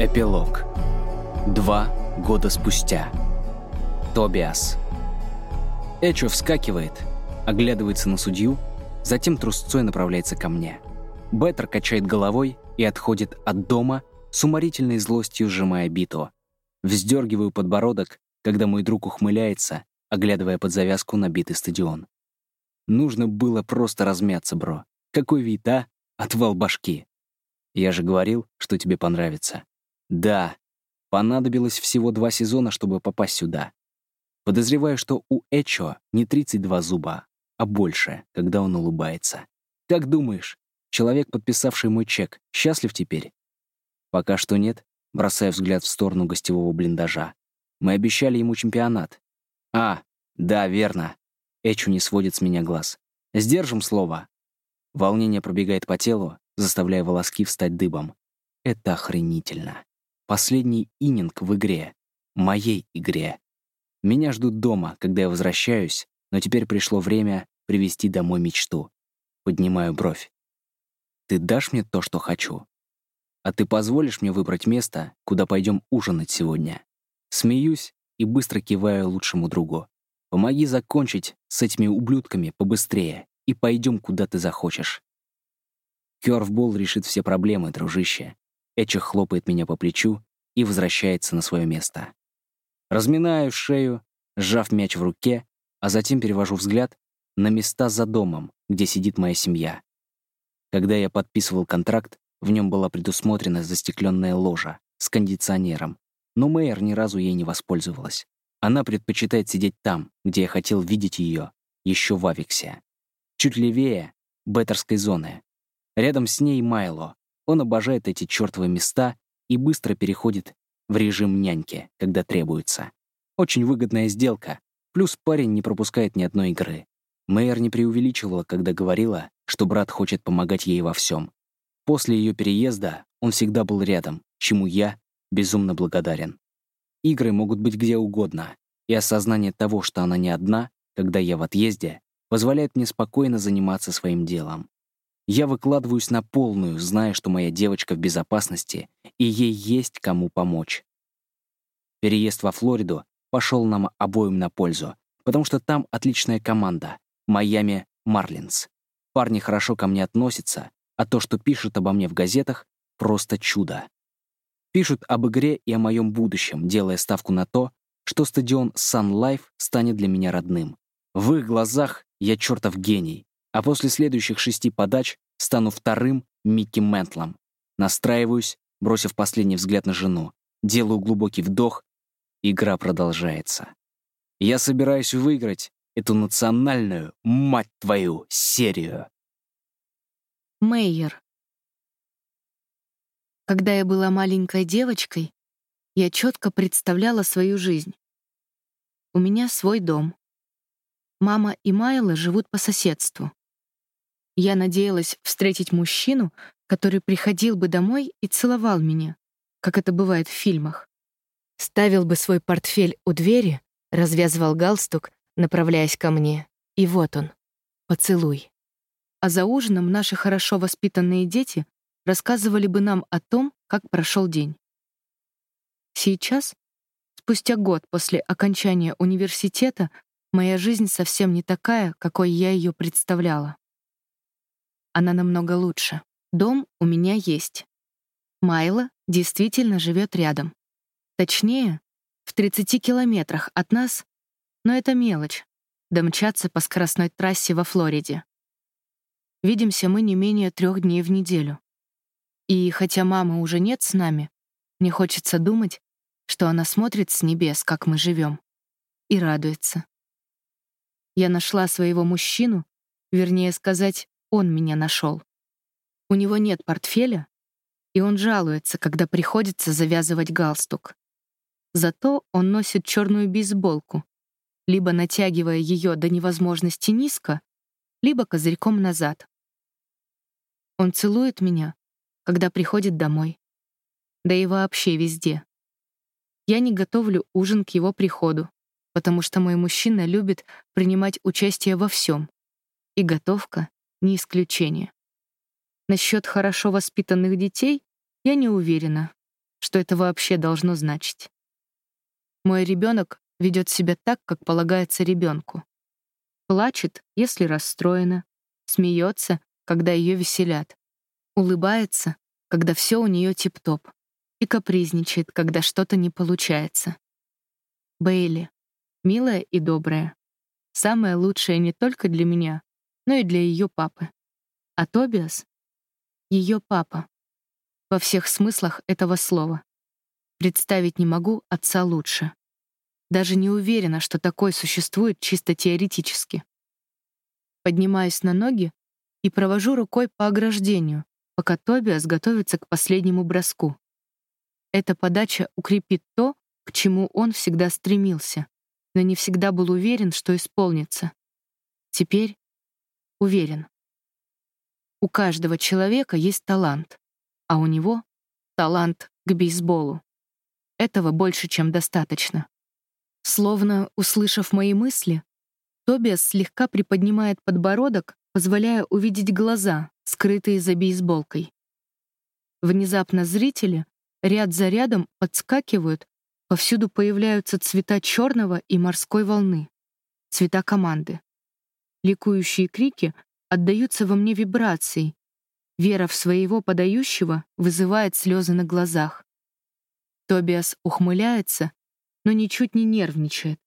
Эпилог. Два года спустя. Тобиас. Эчо вскакивает, оглядывается на судью, затем трусцой направляется ко мне. Беттер качает головой и отходит от дома, с уморительной злостью сжимая биту. Вздергиваю подбородок, когда мой друг ухмыляется, оглядывая под завязку набитый стадион. Нужно было просто размяться, бро. Какой вид, а? Отвал башки. Я же говорил, что тебе понравится. Да, понадобилось всего два сезона, чтобы попасть сюда. Подозреваю, что у Эчо не 32 зуба, а больше, когда он улыбается. Как думаешь, человек, подписавший мой чек, счастлив теперь? Пока что нет, бросая взгляд в сторону гостевого блиндажа. Мы обещали ему чемпионат. А, да, верно. Эчу не сводит с меня глаз. Сдержим слово. Волнение пробегает по телу, заставляя волоски встать дыбом. Это охренительно. Последний ининг в игре. Моей игре. Меня ждут дома, когда я возвращаюсь, но теперь пришло время привести домой мечту. Поднимаю бровь. Ты дашь мне то, что хочу? А ты позволишь мне выбрать место, куда пойдем ужинать сегодня? Смеюсь и быстро киваю лучшему другу. Помоги закончить с этими ублюдками побыстрее и пойдем, куда ты захочешь. Кёрфбол решит все проблемы, дружище. Эча хлопает меня по плечу и возвращается на свое место. Разминаю шею, сжав мяч в руке, а затем перевожу взгляд на места за домом, где сидит моя семья. Когда я подписывал контракт, в нем была предусмотрена застекленная ложа с кондиционером, но Мэйер ни разу ей не воспользовалась. Она предпочитает сидеть там, где я хотел видеть ее, еще в Авиксе. Чуть левее — Беттерской зоны. Рядом с ней Майло, он обожает эти чертовы места и быстро переходит в режим няньки, когда требуется. Очень выгодная сделка, плюс парень не пропускает ни одной игры. Мэйер не преувеличивала, когда говорила, что брат хочет помогать ей во всем. После ее переезда он всегда был рядом, чему я безумно благодарен. Игры могут быть где угодно, и осознание того, что она не одна, когда я в отъезде, позволяет мне спокойно заниматься своим делом. Я выкладываюсь на полную, зная, что моя девочка в безопасности, и ей есть кому помочь. Переезд во Флориду пошел нам обоим на пользу, потому что там отличная команда — Майами Марлинс. Парни хорошо ко мне относятся, а то, что пишут обо мне в газетах, просто чудо. Пишут об игре и о моем будущем, делая ставку на то, что стадион Sun Life станет для меня родным. В их глазах я чертов гений, а после следующих шести подач стану вторым Микки Ментлом. Настраиваюсь, бросив последний взгляд на жену, делаю глубокий вдох, игра продолжается. Я собираюсь выиграть эту национальную, мать твою, серию. Мейер. Когда я была маленькой девочкой, я четко представляла свою жизнь. У меня свой дом. Мама и Майла живут по соседству. Я надеялась встретить мужчину, который приходил бы домой и целовал меня, как это бывает в фильмах. Ставил бы свой портфель у двери, развязывал галстук, направляясь ко мне, и вот он, поцелуй. А за ужином наши хорошо воспитанные дети рассказывали бы нам о том, как прошел день. Сейчас, спустя год после окончания университета, моя жизнь совсем не такая, какой я ее представляла. Она намного лучше. Дом у меня есть. Майла действительно живет рядом. Точнее, в 30 километрах от нас, но это мелочь — домчаться по скоростной трассе во Флориде. Видимся мы не менее трех дней в неделю. И хотя мамы уже нет с нами, мне хочется думать, что она смотрит с небес, как мы живем, и радуется. Я нашла своего мужчину, вернее сказать, он меня нашел. У него нет портфеля, и он жалуется, когда приходится завязывать галстук. Зато он носит черную бейсболку, либо натягивая ее до невозможности низко, либо козырьком назад. Он целует меня, когда приходит домой. Да и вообще везде. Я не готовлю ужин к его приходу, потому что мой мужчина любит принимать участие во всем. И готовка не исключение. Насчет хорошо воспитанных детей я не уверена. что это вообще должно значить. Мой ребенок ведет себя так, как полагается ребенку. Плачет, если расстроена, смеется, когда ее веселят, улыбается, когда все у нее тип-топ, и капризничает, когда что-то не получается. Бейли, милая и добрая, самая лучшая не только для меня, но и для ее папы. А Тобиас — ее папа. Во всех смыслах этого слова. Представить не могу отца лучше. Даже не уверена, что такой существует чисто теоретически. Поднимаюсь на ноги и провожу рукой по ограждению, пока Тобиас готовится к последнему броску. Эта подача укрепит то, к чему он всегда стремился, но не всегда был уверен, что исполнится. Теперь уверен. У каждого человека есть талант, а у него — талант к бейсболу. Этого больше, чем достаточно. Словно, услышав мои мысли, Тобиас слегка приподнимает подбородок, позволяя увидеть глаза, скрытые за бейсболкой. Внезапно зрители ряд за рядом подскакивают, повсюду появляются цвета черного и морской волны, цвета команды. Ликующие крики отдаются во мне вибрацией. Вера в своего подающего вызывает слезы на глазах. Тобиас ухмыляется, но ничуть не нервничает.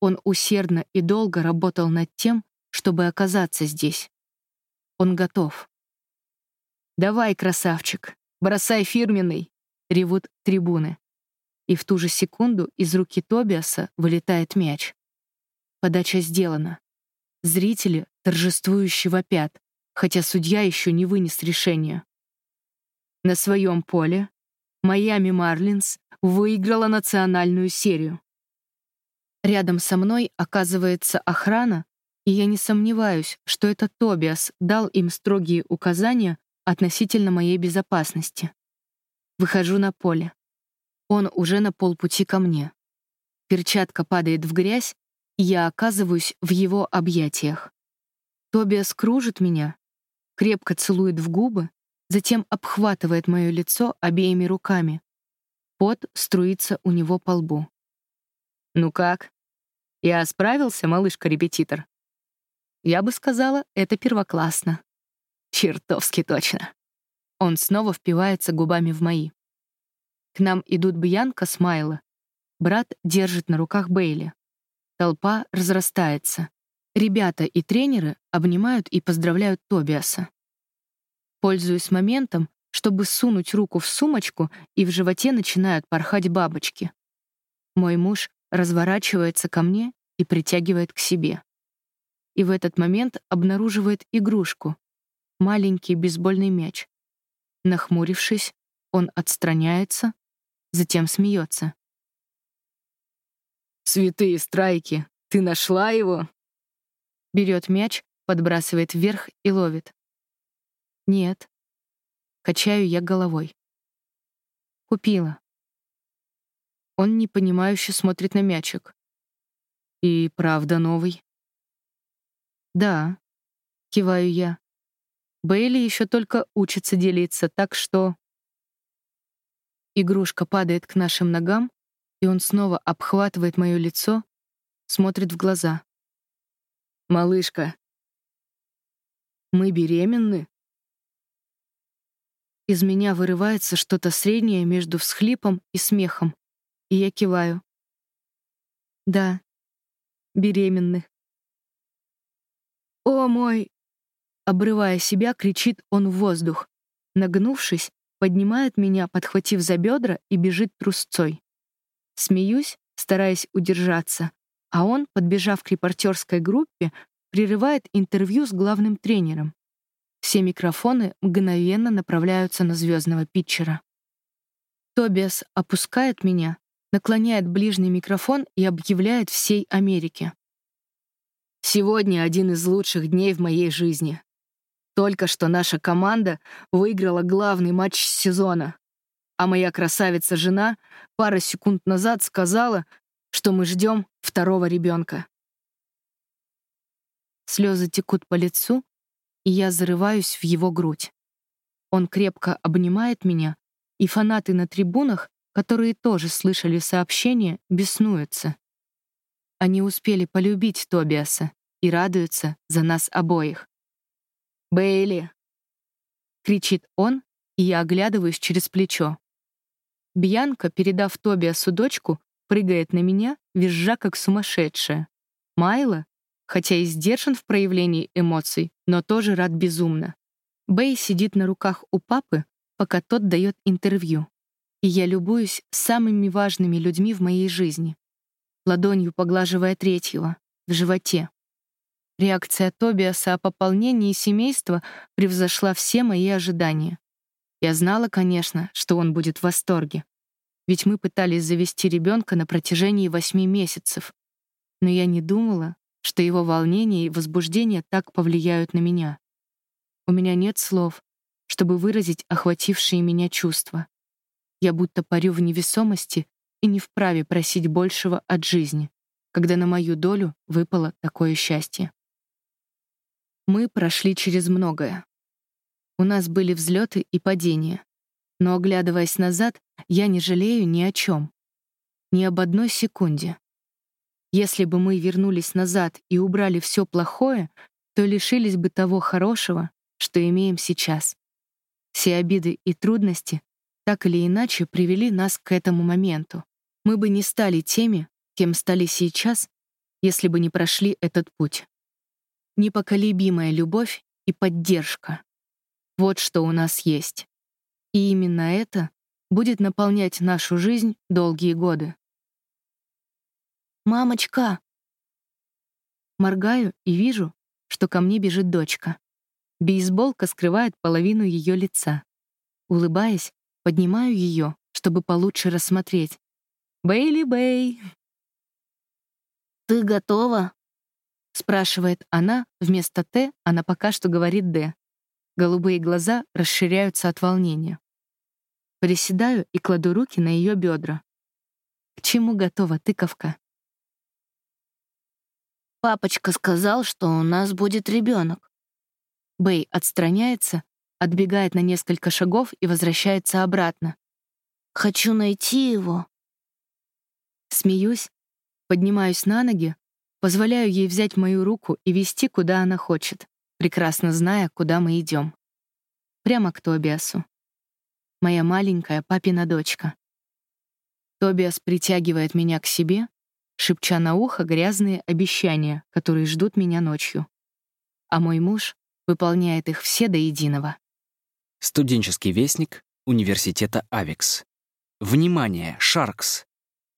Он усердно и долго работал над тем, чтобы оказаться здесь. Он готов. «Давай, красавчик, бросай фирменный!» — ревут трибуны. И в ту же секунду из руки Тобиаса вылетает мяч. Подача сделана. Зрители торжествующе вопят, хотя судья еще не вынес решения. На своем поле Майами Марлинс выиграла национальную серию. Рядом со мной оказывается охрана, и я не сомневаюсь, что это Тобиас дал им строгие указания относительно моей безопасности. Выхожу на поле. Он уже на полпути ко мне. Перчатка падает в грязь, я оказываюсь в его объятиях. Тобиас кружит меня, крепко целует в губы, затем обхватывает мое лицо обеими руками. Пот струится у него по лбу. «Ну как? Я справился, малышка-репетитор?» Я бы сказала, это первоклассно. Чертовски точно. Он снова впивается губами в мои. К нам идут Бьянка с Майло. Брат держит на руках Бейли. Толпа разрастается. Ребята и тренеры обнимают и поздравляют Тобиаса. Пользуюсь моментом, чтобы сунуть руку в сумочку, и в животе начинают порхать бабочки. Мой муж разворачивается ко мне и притягивает к себе. И в этот момент обнаруживает игрушку — маленький бейсбольный мяч. Нахмурившись, он отстраняется, затем смеется. «Святые страйки, ты нашла его?» Берет мяч, подбрасывает вверх и ловит. «Нет». Качаю я головой. «Купила». Он непонимающе смотрит на мячик. «И правда новый?» «Да», — киваю я. Бейли еще только учится делиться, так что... Игрушка падает к нашим ногам, и он снова обхватывает мое лицо, смотрит в глаза. «Малышка, мы беременны?» Из меня вырывается что-то среднее между всхлипом и смехом, и я киваю. «Да, беременны». «О мой!» Обрывая себя, кричит он в воздух. Нагнувшись, поднимает меня, подхватив за бедра, и бежит трусцой. Смеюсь, стараясь удержаться, а он, подбежав к репортерской группе, прерывает интервью с главным тренером. Все микрофоны мгновенно направляются на звездного питчера. Тобиас опускает меня, наклоняет ближний микрофон и объявляет всей Америке. «Сегодня один из лучших дней в моей жизни. Только что наша команда выиграла главный матч сезона, а моя красавица-жена пару секунд назад сказала, что мы ждем второго ребенка. Слезы текут по лицу, и я зарываюсь в его грудь. Он крепко обнимает меня, и фанаты на трибунах, которые тоже слышали сообщение, беснуются. Они успели полюбить Тобиаса и радуются за нас обоих. «Бейли!» — кричит он, и я оглядываюсь через плечо. Бьянка, передав Тобиасу дочку, прыгает на меня, визжа как сумасшедшая. Майло, хотя и сдержан в проявлении эмоций, но тоже рад безумно. Бэй сидит на руках у папы, пока тот дает интервью. И я любуюсь самыми важными людьми в моей жизни. Ладонью поглаживая третьего, в животе. Реакция Тобиаса о пополнении семейства превзошла все мои ожидания. Я знала, конечно, что он будет в восторге. Ведь мы пытались завести ребенка на протяжении восьми месяцев. Но я не думала, что его волнение и возбуждение так повлияют на меня. У меня нет слов, чтобы выразить охватившие меня чувства. Я будто парю в невесомости и не вправе просить большего от жизни, когда на мою долю выпало такое счастье. Мы прошли через многое. У нас были взлеты и падения. Но, оглядываясь назад, я не жалею ни о чем. Ни об одной секунде. Если бы мы вернулись назад и убрали все плохое, то лишились бы того хорошего, что имеем сейчас. Все обиды и трудности так или иначе привели нас к этому моменту. Мы бы не стали теми, кем стали сейчас, если бы не прошли этот путь. Непоколебимая любовь и поддержка. Вот что у нас есть. И именно это будет наполнять нашу жизнь долгие годы. «Мамочка!» Моргаю и вижу, что ко мне бежит дочка. Бейсболка скрывает половину ее лица. Улыбаясь, поднимаю ее, чтобы получше рассмотреть. «Бейли Бэй!» «Ты готова?» — спрашивает она. Вместо «Т» она пока что говорит «Д». Голубые глаза расширяются от волнения. Приседаю и кладу руки на ее бедра. К чему готова тыковка? Папочка сказал, что у нас будет ребенок. Бэй отстраняется, отбегает на несколько шагов и возвращается обратно. Хочу найти его. Смеюсь, поднимаюсь на ноги, позволяю ей взять мою руку и вести, куда она хочет прекрасно зная, куда мы идем. Прямо к Тобиасу. Моя маленькая папина дочка. Тобиас притягивает меня к себе, шепча на ухо грязные обещания, которые ждут меня ночью. А мой муж выполняет их все до единого. Студенческий вестник университета Авикс. Внимание, Шаркс!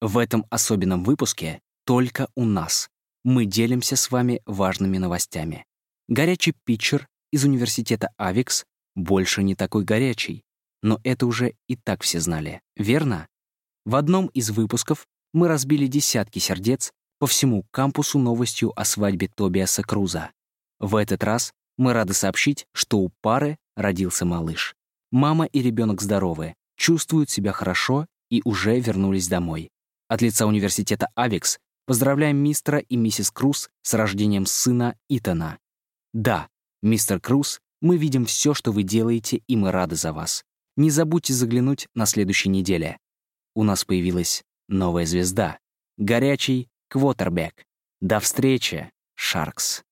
В этом особенном выпуске только у нас. Мы делимся с вами важными новостями. Горячий питчер из университета Авикс больше не такой горячий. Но это уже и так все знали, верно? В одном из выпусков мы разбили десятки сердец по всему кампусу новостью о свадьбе Тобиаса Круза. В этот раз мы рады сообщить, что у пары родился малыш. Мама и ребенок здоровы, чувствуют себя хорошо и уже вернулись домой. От лица университета Авикс поздравляем мистера и миссис Круз с рождением сына Итана. Да, мистер Круз, мы видим все, что вы делаете, и мы рады за вас. Не забудьте заглянуть на следующей неделе. У нас появилась новая звезда. Горячий квотербек. До встречи, Шаркс.